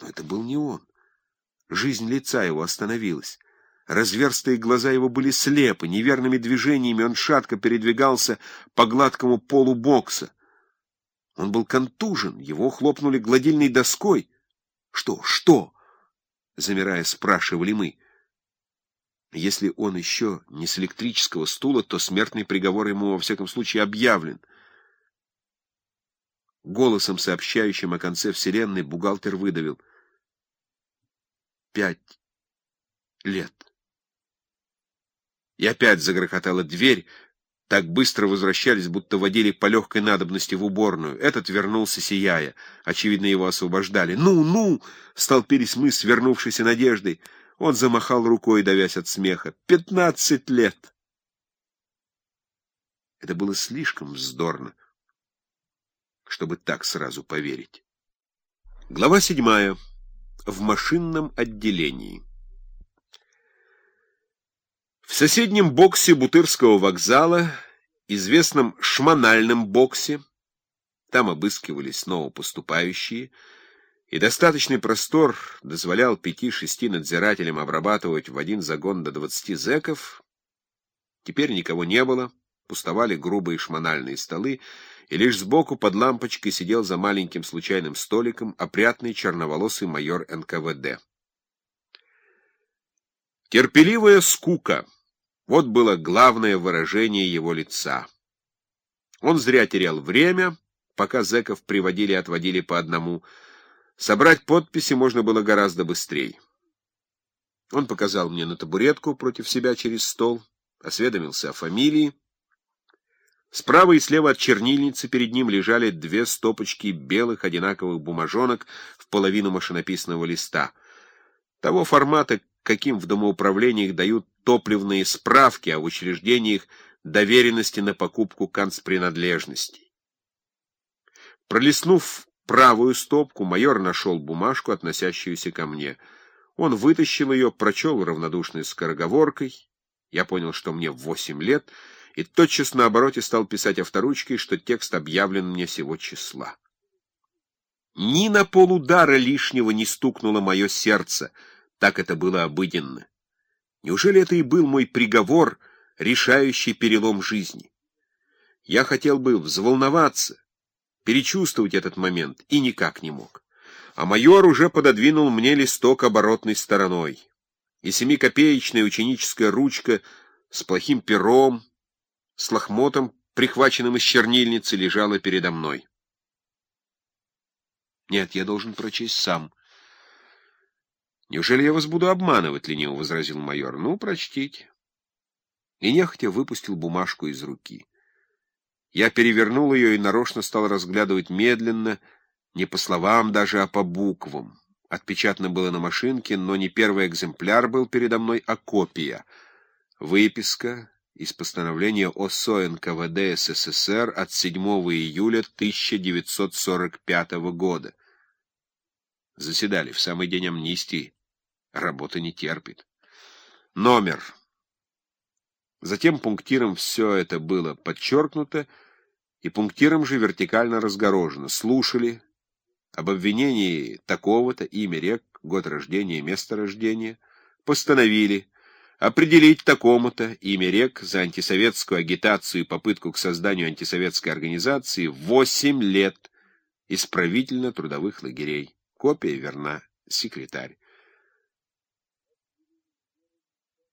Но это был не он. Жизнь лица его остановилась. Разверстые глаза его были слепы, неверными движениями он шатко передвигался по гладкому полу бокса. Он был контужен, его хлопнули гладильной доской. «Что? Что?» — замирая, спрашивали мы. Если он еще не с электрического стула, то смертный приговор ему во всяком случае объявлен. Голосом, сообщающим о конце вселенной, бухгалтер выдавил. Пять лет. И опять загрохотала дверь, так быстро возвращались, будто водили по легкой надобности в уборную. Этот вернулся, сияя. Очевидно, его освобождали. «Ну, ну!» — столпились мы, свернувшейся надеждой. Он замахал рукой, давясь от смеха. «Пятнадцать лет!» Это было слишком вздорно, чтобы так сразу поверить. Глава седьмая. В машинном отделении. В соседнем боксе Бутырского вокзала, известном шманальном боксе, там обыскивались снова поступающие, и достаточный простор дозволял пяти-шести надзирателям обрабатывать в один загон до двадцати зэков, теперь никого не было, пустовали грубые шманальные столы, и лишь сбоку под лампочкой сидел за маленьким случайным столиком опрятный черноволосый майор НКВД. Терпеливая скука — вот было главное выражение его лица. Он зря терял время, пока зэков приводили и отводили по одному. Собрать подписи можно было гораздо быстрее. Он показал мне на табуретку против себя через стол, осведомился о фамилии. Справа и слева от чернильницы перед ним лежали две стопочки белых одинаковых бумажонок в половину машинописного листа. Того формата, каким в домоуправлениях дают топливные справки, а в учреждениях доверенности на покупку канцпринадлежностей. Пролистнув правую стопку, майор нашел бумажку, относящуюся ко мне. Он вытащил ее, прочел равнодушной скороговоркой. Я понял, что мне восемь лет, и тотчас на обороте стал писать авторучкой, что текст объявлен мне сего числа. Ни на полудара лишнего не стукнуло мое сердце — так это было обыденно. Неужели это и был мой приговор, решающий перелом жизни? Я хотел бы взволноваться, перечувствовать этот момент, и никак не мог. А майор уже пододвинул мне листок оборотной стороной. И семикопеечная ученическая ручка с плохим пером, с лохмотом, прихваченным из чернильницы, лежала передо мной. Нет, я должен прочесть сам. «Неужели я вас буду обманывать?» — лениво возразил майор. «Ну, прочтите». И нехотя выпустил бумажку из руки. Я перевернул ее и нарочно стал разглядывать медленно, не по словам даже, а по буквам. Отпечатано было на машинке, но не первый экземпляр был передо мной, а копия. Выписка из постановления ОСО НКВД СССР от 7 июля 1945 года. Заседали в самый день амнистии. Работа не терпит. Номер. Затем пунктиром все это было подчеркнуто, и пунктиром же вертикально разгорожено. Слушали об обвинении такого-то, имя рек, год рождения, место рождения. Постановили определить такому-то имя рек за антисоветскую агитацию и попытку к созданию антисоветской организации восемь лет исправительно-трудовых лагерей. Копия верна. Секретарь.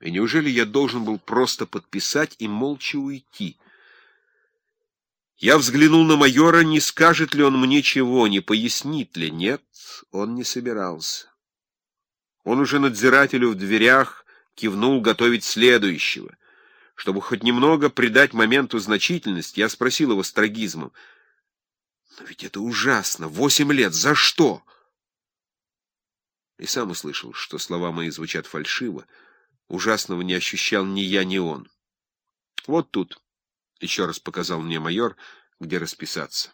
И неужели я должен был просто подписать и молча уйти? Я взглянул на майора, не скажет ли он мне чего, не пояснит ли. Нет, он не собирался. Он уже надзирателю в дверях кивнул готовить следующего. Чтобы хоть немного придать моменту значительность, я спросил его с трагизмом. «Но ведь это ужасно! Восемь лет! За что?» И сам услышал, что слова мои звучат фальшиво, Ужасного не ощущал ни я, ни он. Вот тут, — еще раз показал мне майор, — где расписаться.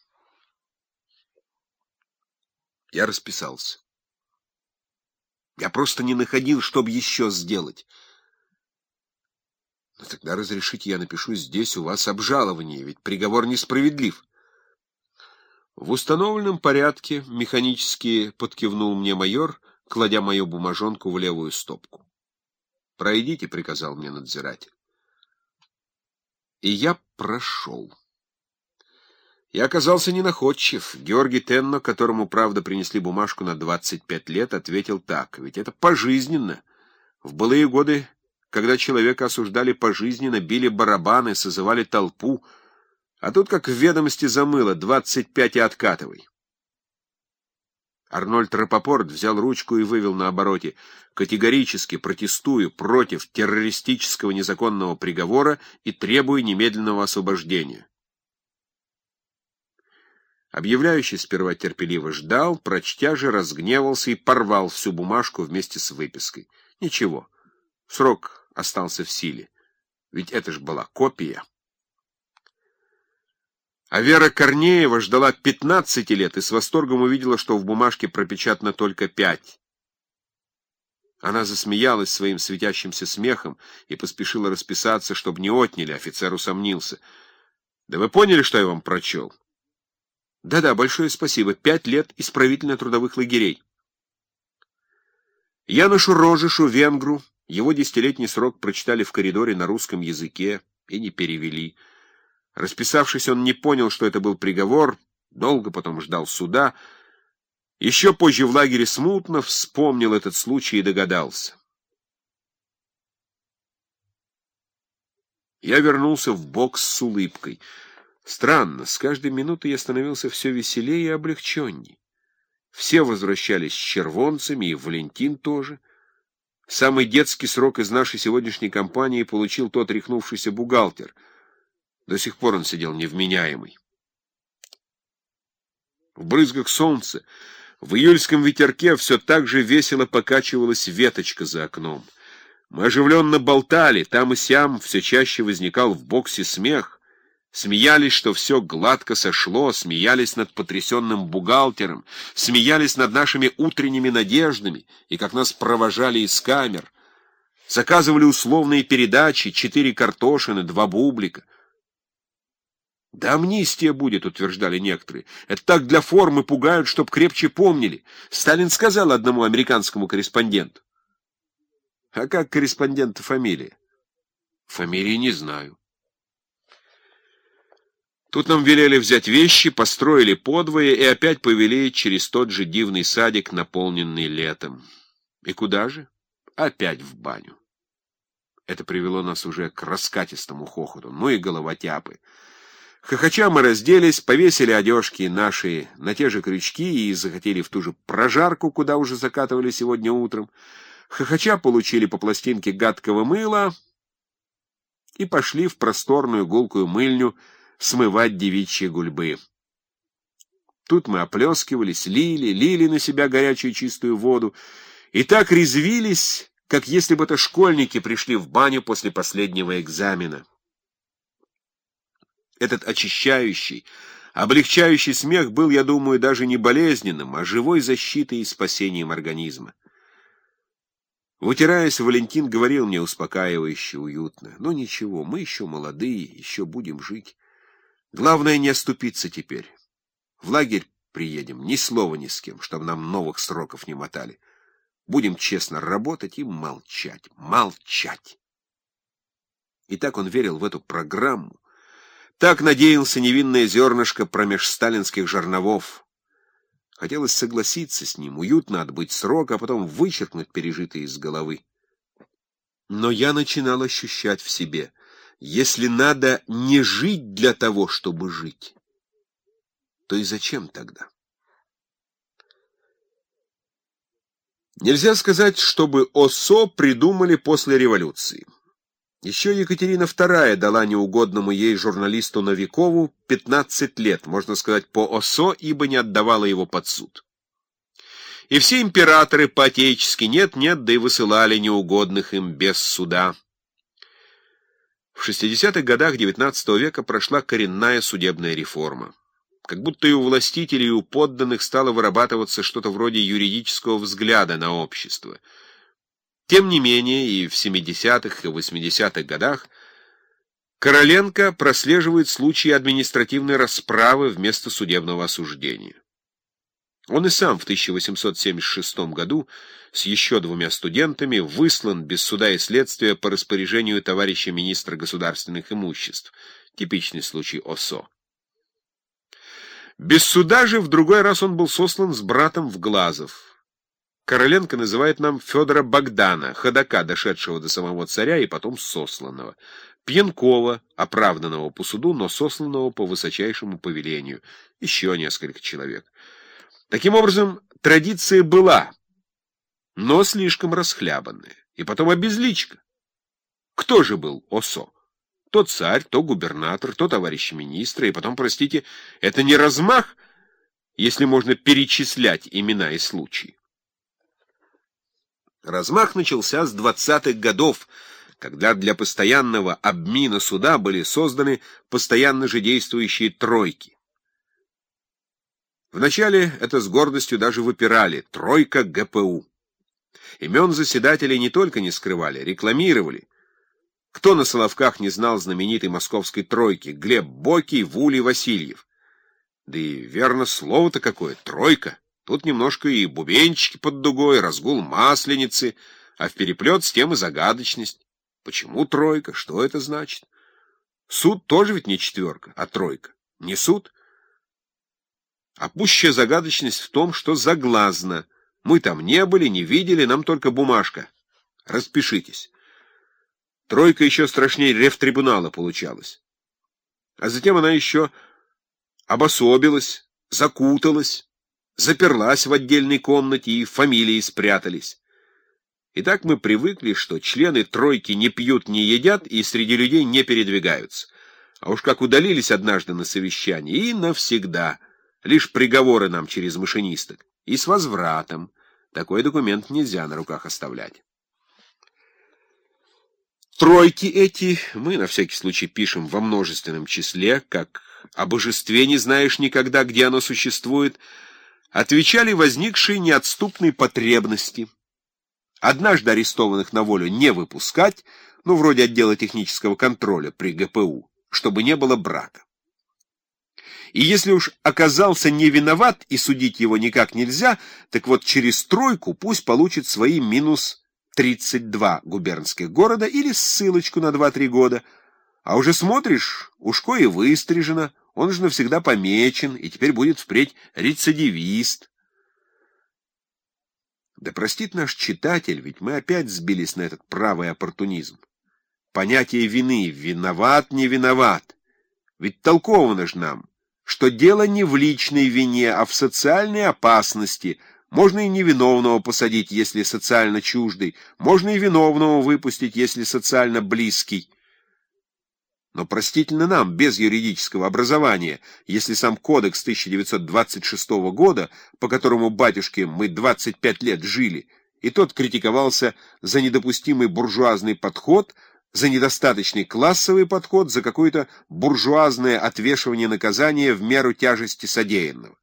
Я расписался. Я просто не находил, чтобы еще сделать. Но тогда разрешите, я напишу здесь у вас обжалование, ведь приговор несправедлив. В установленном порядке механически подкивнул мне майор, кладя мою бумажонку в левую стопку. «Пройдите», — приказал мне надзиратель. И я прошел. Я оказался ненаходчив. Георгий Тенно, которому, правда, принесли бумажку на 25 лет, ответил так. Ведь это пожизненно. В былые годы, когда человека осуждали пожизненно, били барабаны, созывали толпу, а тут, как в ведомости замыло, 25 и откатывай. Арнольд Рапопорт взял ручку и вывел на обороте «Категорически протестую против террористического незаконного приговора и требую немедленного освобождения». Объявляющий сперва терпеливо ждал, прочтя же разгневался и порвал всю бумажку вместе с выпиской. Ничего, срок остался в силе, ведь это ж была копия. А Вера Корнеева ждала 15 лет и с восторгом увидела, что в бумажке пропечатано только пять. Она засмеялась своим светящимся смехом и поспешила расписаться, чтобы не отняли, офицер усомнился. «Да вы поняли, что я вам прочел?» «Да-да, большое спасибо. Пять лет исправительно-трудовых лагерей». Янушу Рожишу, венгру, его десятилетний срок прочитали в коридоре на русском языке и не перевели. Расписавшись, он не понял, что это был приговор, долго потом ждал суда. Еще позже в лагере смутно вспомнил этот случай и догадался. Я вернулся в бокс с улыбкой. Странно, с каждой минутой я становился все веселее и облегченней. Все возвращались с червонцами, и Валентин тоже. Самый детский срок из нашей сегодняшней компании получил тот рехнувшийся бухгалтер — до сих пор он сидел невменяемый. В брызгах солнца, в июльском ветерке все так же весело покачивалась веточка за окном. Мы оживленно болтали, там и сям все чаще возникал в боксе смех. Смеялись, что все гладко сошло, смеялись над потрясенным бухгалтером, смеялись над нашими утренними надеждами и как нас провожали из камер. Заказывали условные передачи, четыре картошины, два бублика — да амнистия будет, утверждали некоторые. Это так для формы пугают, чтоб крепче помнили. Сталин сказал одному американскому корреспонденту. А как корреспондента фамилия? Фамилии не знаю. Тут нам велели взять вещи, построили подвое и опять повели через тот же дивный садик, наполненный летом. И куда же? Опять в баню. Это привело нас уже к раскатистому хохоту. Ну и головотяпы. Хохоча мы разделись, повесили одежки наши на те же крючки и захотели в ту же прожарку, куда уже закатывали сегодня утром. Хохоча получили по пластинке гадкого мыла и пошли в просторную гулкую мыльню смывать девичьи гульбы. Тут мы оплескивались, лили, лили на себя горячую чистую воду и так резвились, как если бы это школьники пришли в баню после последнего экзамена. Этот очищающий, облегчающий смех был, я думаю, даже не болезненным, а живой защитой и спасением организма. Вытираясь, Валентин говорил мне успокаивающе, уютно. «Ну ничего, мы еще молодые, еще будем жить. Главное не оступиться теперь. В лагерь приедем, ни слова ни с кем, чтобы нам новых сроков не мотали. Будем честно работать и молчать, молчать». И так он верил в эту программу, так надеялся невинное зернышко промеж сталинских жерновов. Хотелось согласиться с ним, уютно отбыть срок, а потом вычеркнуть пережитые из головы. Но я начинал ощущать в себе, если надо не жить для того, чтобы жить, то и зачем тогда? Нельзя сказать, чтобы ОСО придумали после революции. Еще Екатерина II дала неугодному ей журналисту Новикову 15 лет, можно сказать, по ОСО, ибо не отдавала его под суд. И все императоры по-отечески нет-нет, да и высылали неугодных им без суда. В 60-х годах XIX века прошла коренная судебная реформа. Как будто и у властителей, и у подданных стало вырабатываться что-то вроде юридического взгляда на общество — тем не менее, и в 70-х и 80-х годах Короленко прослеживает случаи административной расправы вместо судебного осуждения. Он и сам в 1876 году с еще двумя студентами выслан без суда и следствия по распоряжению товарища министра государственных имуществ. Типичный случай ОСО. Без суда же в другой раз он был сослан с братом в Глазов. Короленко называет нам Федора Богдана, ходока, дошедшего до самого царя и потом сосланного. Пьянкова, оправданного по суду, но сосланного по высочайшему повелению. Еще несколько человек. Таким образом, традиция была, но слишком расхлябанная. И потом обезличка. Кто же был ОСО? То царь, то губернатор, то товарищ министра, и потом, простите, это не размах, если можно перечислять имена и случаи. Размах начался с двадцатых годов, когда для постоянного обмина суда были созданы постоянно же действующие тройки. Вначале это с гордостью даже выпирали «тройка ГПУ». Имен заседателей не только не скрывали, рекламировали. Кто на Соловках не знал знаменитой московской тройки Глеб Бокий, Вулий Васильев? Да и верно слово-то какое — тройка. Тут немножко и бубенчики под дугой, разгул масленицы, а в переплет с тем и загадочность. Почему тройка? Что это значит? Суд тоже ведь не четверка, а тройка. Не суд? А пущая загадочность в том, что заглазно. Мы там не были, не видели, нам только бумажка. Распишитесь. Тройка еще страшнее рефтрибунала получалась. А затем она еще обособилась, закуталась, заперлась в отдельной комнате, и фамилии спрятались. И так мы привыкли, что члены тройки не пьют, не едят и среди людей не передвигаются. А уж как удалились однажды на совещание, и навсегда — Лишь приговоры нам через машинисток. И с возвратом. Такой документ нельзя на руках оставлять. Тройки эти мы на всякий случай пишем во множественном числе, как о божестве не знаешь никогда, где оно существует, отвечали возникшей неотступной потребности. Однажды арестованных на волю не выпускать, ну, вроде отдела технического контроля при ГПУ, чтобы не было брака. И если уж оказался не виноват и судить его никак нельзя, так вот через тройку пусть получит свои минус 32 губернских города или ссылочку на 2-3 года. А уже смотришь, ушко и выстрижено, он же навсегда помечен, и теперь будет впредь рецидивист. Да простит наш читатель, ведь мы опять сбились на этот правый оппортунизм. Понятие вины — виноват, не виноват. Ведь толковано же нам — что дело не в личной вине, а в социальной опасности. Можно и невиновного посадить, если социально чуждый, можно и виновного выпустить, если социально близкий. Но простительно нам, без юридического образования, если сам кодекс 1926 года, по которому батюшке мы 25 лет жили, и тот критиковался за недопустимый буржуазный подход – за недостаточный классовый подход, за какое-то буржуазное отвешивание наказания в меру тяжести содеянного.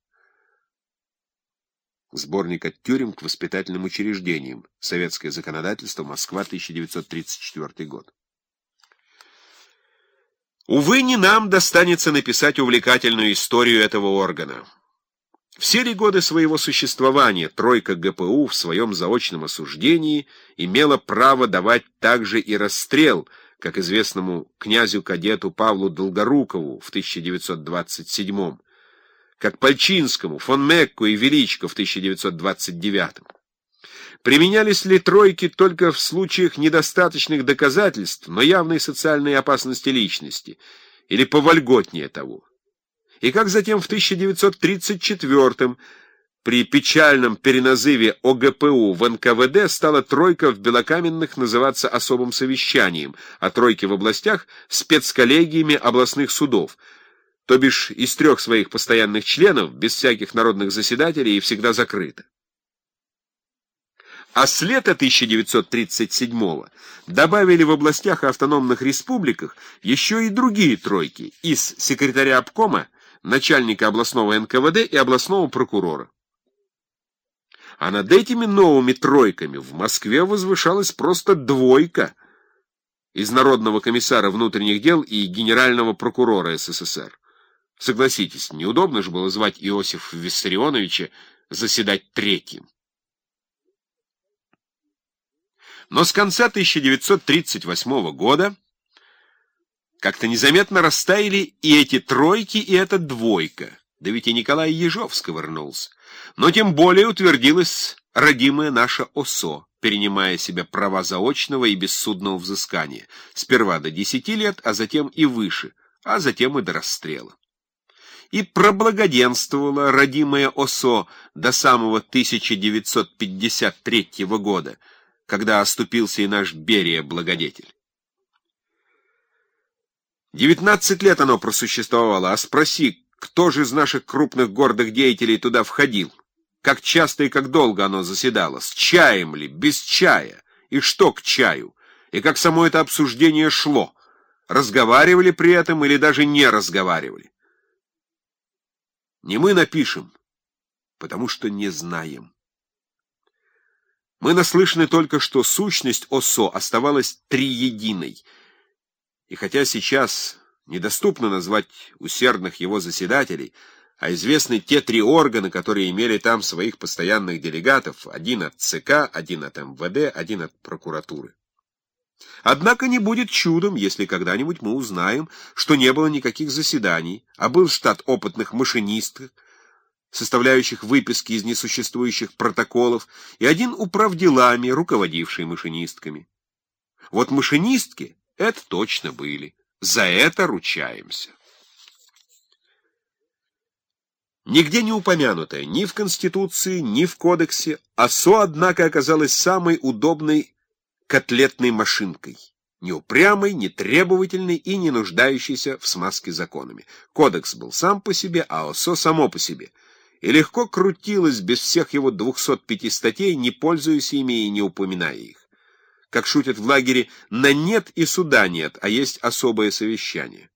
Сборник от тюрем к воспитательным учреждениям. Советское законодательство. Москва, 1934 год. Увы, не нам достанется написать увлекательную историю этого органа. Все ли годы своего существования тройка ГПУ в своем заочном осуждении имела право давать также и расстрел, как известному князю-кадету Павлу Долгорукову в 1927 как Пальчинскому, фон Мекку и Величко в 1929 Применялись ли тройки только в случаях недостаточных доказательств, но явной социальной опасности личности, или повольготнее того? И как затем в 1934 при печальном переназыве ОГПУ в НКВД стала тройка в Белокаменных называться особым совещанием, а тройки в областях — спецколлегиями областных судов, то бишь из трех своих постоянных членов, без всяких народных заседателей и всегда закрыто. А с лета 1937-го добавили в областях и автономных республиках еще и другие тройки из секретаря обкома начальника областного НКВД и областного прокурора. А над этими новыми тройками в Москве возвышалась просто двойка – из Народного комиссара внутренних дел и генерального прокурора СССР. Согласитесь, неудобно же было звать Иосифа Виссарионовича заседать третьим. Но с конца 1938 года как-то незаметно растаяли и эти тройки, и эта двойка. Да ведь и Николай Ежов сковырнулся. Но тем более утвердилась родимая наша ОСО, перенимая себе права заочного и бессудного взыскания, сперва до десяти лет, а затем и выше, а затем и до расстрела. И проблагоденствовала родимая ОСО до самого 1953 года, когда оступился и наш Берия-благодетель. Девятнадцать лет оно просуществовало, а спроси, кто же из наших крупных гордых деятелей туда входил? Как часто и как долго оно заседало? С чаем ли? Без чая? И что к чаю? И как само это обсуждение шло? Разговаривали при этом или даже не разговаривали? Не мы напишем, потому что не знаем. Мы наслышаны только, что сущность ОСО оставалась триединой. И хотя сейчас недоступно назвать усердных его заседателей, а известны те три органа, которые имели там своих постоянных делегатов, один от ЦК, один от МВД, один от прокуратуры. Однако не будет чудом, если когда-нибудь мы узнаем, что не было никаких заседаний, а был штат опытных машинистов, составляющих выписки из несуществующих протоколов, и один управделами, руководивший машинистками. Вот машинистки это точно были. За это ручаемся. Нигде не упомянутая, ни в Конституции, ни в Кодексе, АСО, однако, оказалась самой удобной котлетной машинкой, не упрямой, не требовательной и не нуждающейся в смазке законами. Кодекс был сам по себе, а ОСО само по себе, и легко крутилось без всех его 205 статей, не пользуясь ими и не упоминая их. Как шутят в лагере, на нет и суда нет, а есть особое совещание.